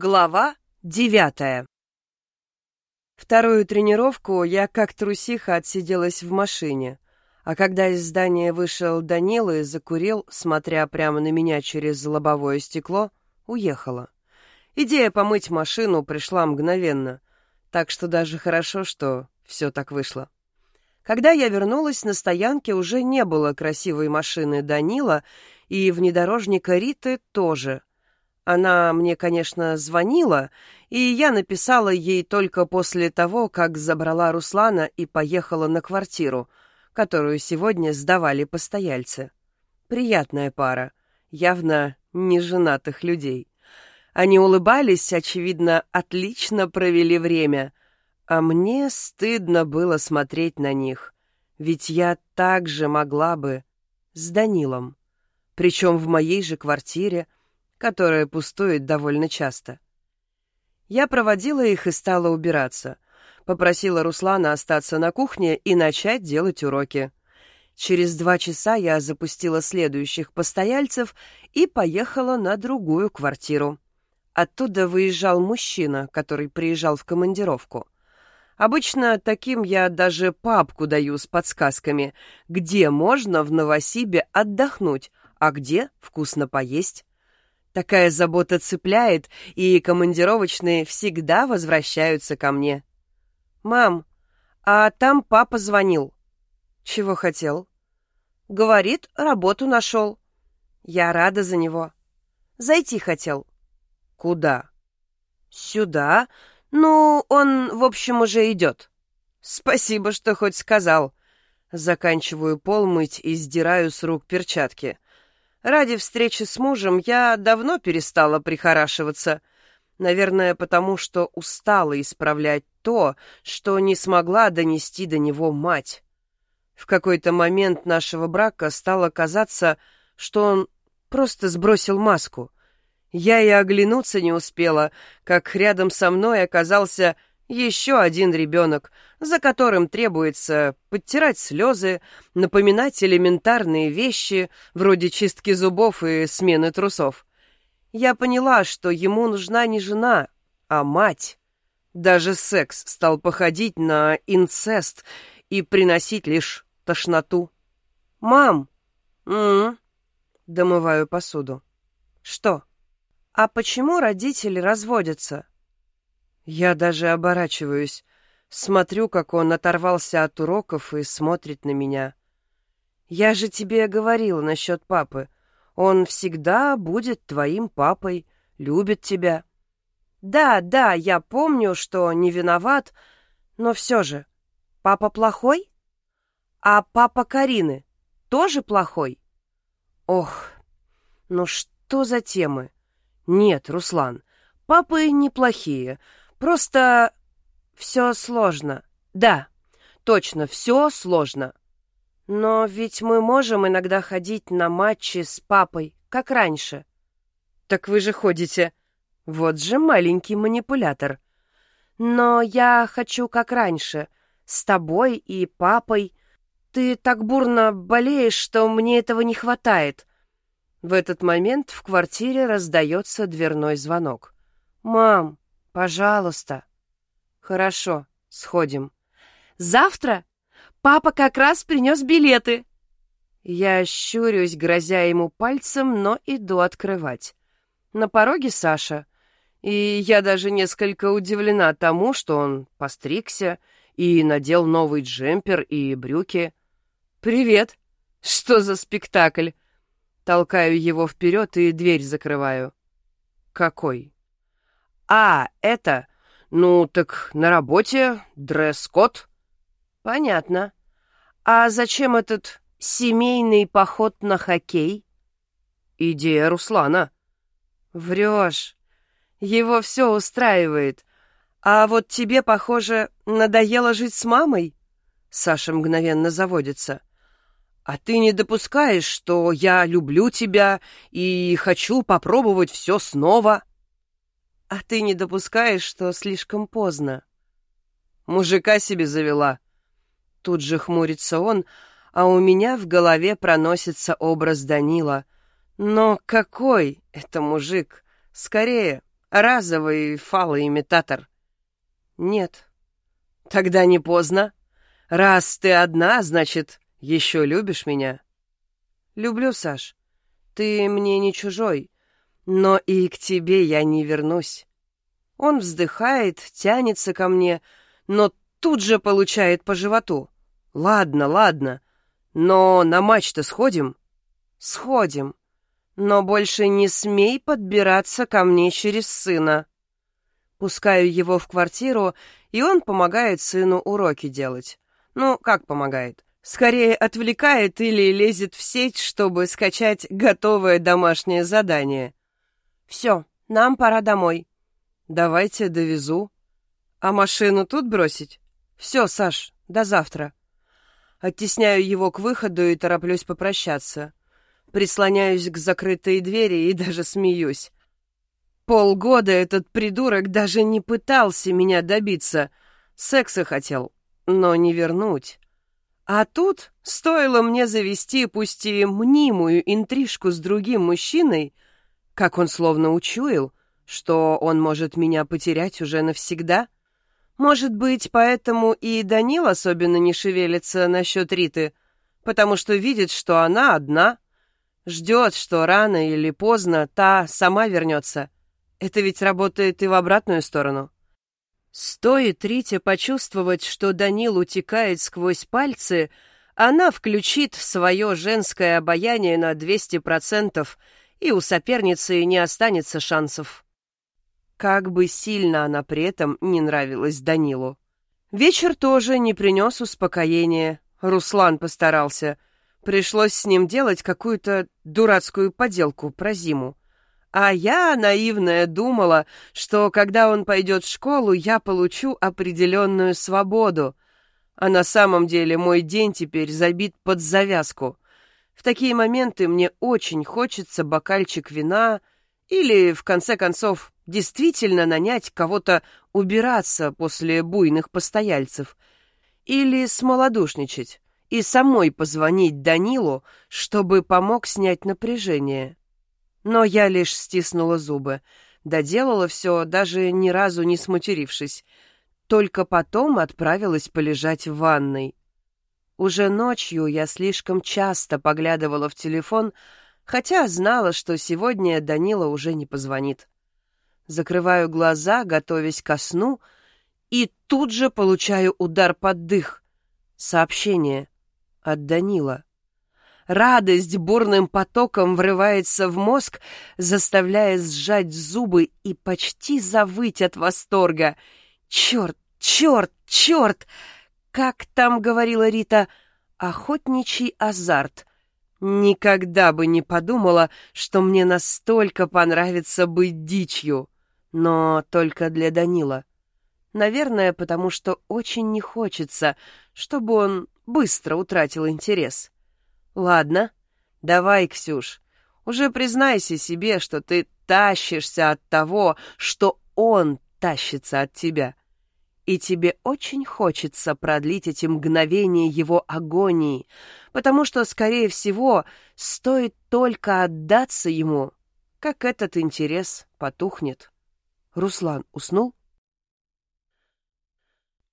Глава девятая Вторую тренировку я как трусиха отсиделась в машине, а когда из здания вышел Данила и закурил, смотря прямо на меня через лобовое стекло, уехала. Идея помыть машину пришла мгновенно, так что даже хорошо, что все так вышло. Когда я вернулась, на стоянке уже не было красивой машины Данила, и внедорожника Риты тоже — она мне, конечно, звонила, и я написала ей только после того, как забрала Руслана и поехала на квартиру, которую сегодня сдавали постояльцы. Приятная пара, явно неженатых людей. Они улыбались, очевидно, отлично провели время, а мне стыдно было смотреть на них, ведь я также могла бы с Данилом, причем в моей же квартире, которая пустует довольно часто. Я проводила их и стала убираться. Попросила Руслана остаться на кухне и начать делать уроки. Через два часа я запустила следующих постояльцев и поехала на другую квартиру. Оттуда выезжал мужчина, который приезжал в командировку. Обычно таким я даже папку даю с подсказками, где можно в Новосибе отдохнуть, а где вкусно поесть. Такая забота цепляет, и командировочные всегда возвращаются ко мне. «Мам, а там папа звонил». «Чего хотел?» «Говорит, работу нашел». «Я рада за него». «Зайти хотел». «Куда?» «Сюда. Ну, он, в общем, уже идет». «Спасибо, что хоть сказал». Заканчиваю пол мыть и сдираю с рук перчатки. Ради встречи с мужем я давно перестала прихорашиваться. Наверное, потому что устала исправлять то, что не смогла донести до него мать. В какой-то момент нашего брака стало казаться, что он просто сбросил маску. Я и оглянуться не успела, как рядом со мной оказался еще один ребенок, за которым требуется подтирать слезы, напоминать элементарные вещи, вроде чистки зубов и смены трусов. Я поняла, что ему нужна не жена, а мать. Даже секс стал походить на инцест и приносить лишь тошноту. «Мам!» «М-м-м!» Домываю посуду. «Что? А почему родители разводятся?» Я даже оборачиваюсь, смотрю, как он оторвался от уроков и смотрит на меня. Я же тебе говорила насчет папы. Он всегда будет твоим папой, любит тебя. Да, да, я помню, что не виноват, но все же. Папа плохой? А папа Карины тоже плохой? Ох, ну что за темы? Нет, Руслан, папы неплохие, Просто все сложно. Да, точно, все сложно. Но ведь мы можем иногда ходить на матчи с папой, как раньше. Так вы же ходите. Вот же маленький манипулятор. Но я хочу как раньше, с тобой и папой. Ты так бурно болеешь, что мне этого не хватает. В этот момент в квартире раздается дверной звонок. «Мам, Пожалуйста. Хорошо, сходим. Завтра? Папа как раз принес билеты. Я щурюсь, грозя ему пальцем, но иду открывать. На пороге Саша. И я даже несколько удивлена тому, что он постригся и надел новый джемпер и брюки. «Привет! Что за спектакль?» Толкаю его вперед и дверь закрываю. «Какой?» «А, это... Ну, так на работе дресс-код». «Понятно. А зачем этот семейный поход на хоккей?» «Идея Руслана». «Врешь. Его все устраивает. А вот тебе, похоже, надоело жить с мамой?» Саша мгновенно заводится. «А ты не допускаешь, что я люблю тебя и хочу попробовать все снова?» А ты не допускаешь, что слишком поздно. Мужика себе завела. Тут же хмурится он, а у меня в голове проносится образ Данила. Но какой это мужик? Скорее, Разовый фалоимитатор. Нет. Тогда не поздно. Раз ты одна, значит, еще любишь меня? Люблю, Саш. Ты мне не чужой. Но и к тебе я не вернусь. Он вздыхает, тянется ко мне, но тут же получает по животу. Ладно, ладно. Но на матч-то сходим? Сходим. Но больше не смей подбираться ко мне через сына. Пускаю его в квартиру, и он помогает сыну уроки делать. Ну, как помогает? Скорее отвлекает или лезет в сеть, чтобы скачать готовое домашнее задание. Все, нам пора домой. Давайте довезу. А машину тут бросить? Все, Саш, до завтра. Оттесняю его к выходу и тороплюсь попрощаться. Прислоняюсь к закрытой двери и даже смеюсь. Полгода этот придурок даже не пытался меня добиться. Секса хотел, но не вернуть. А тут стоило мне завести, пусть и мнимую интрижку с другим мужчиной, как он словно учуял, что он может меня потерять уже навсегда. Может быть, поэтому и Данил особенно не шевелится насчет Риты, потому что видит, что она одна — Ждет, что рано или поздно та сама вернется. Это ведь работает и в обратную сторону. Стоит Рите почувствовать, что Данил утекает сквозь пальцы, она включит свое женское обаяние на 200%, и у соперницы не останется шансов. Как бы сильно она при этом не нравилась Данилу. Вечер тоже не принес успокоения. Руслан постарался — Пришлось с ним делать какую-то дурацкую поделку про зиму. А я, наивная, думала, что когда он пойдет в школу, я получу определенную свободу. А на самом деле мой день теперь забит под завязку. В такие моменты мне очень хочется бокальчик вина или, в конце концов, действительно нанять кого-то убираться после буйных постояльцев или смолодушничать и самой позвонить Данилу, чтобы помог снять напряжение. Но я лишь стиснула зубы, доделала все, даже ни разу не сматерившись, только потом отправилась полежать в ванной. Уже ночью я слишком часто поглядывала в телефон, хотя знала, что сегодня Данила уже не позвонит. Закрываю глаза, готовясь ко сну, и тут же получаю удар под дых. Сообщение от Данила. Радость бурным потоком врывается в мозг, заставляя сжать зубы и почти завыть от восторга. «Черт, черт, черт!» Как там говорила Рита, охотничий азарт. Никогда бы не подумала, что мне настолько понравится быть дичью. Но только для Данила. Наверное, потому что очень не хочется, чтобы он быстро утратил интерес. Ладно, давай, Ксюш, уже признайся себе, что ты тащишься от того, что он тащится от тебя. И тебе очень хочется продлить эти мгновения его агонии, потому что, скорее всего, стоит только отдаться ему, как этот интерес потухнет. Руслан уснул?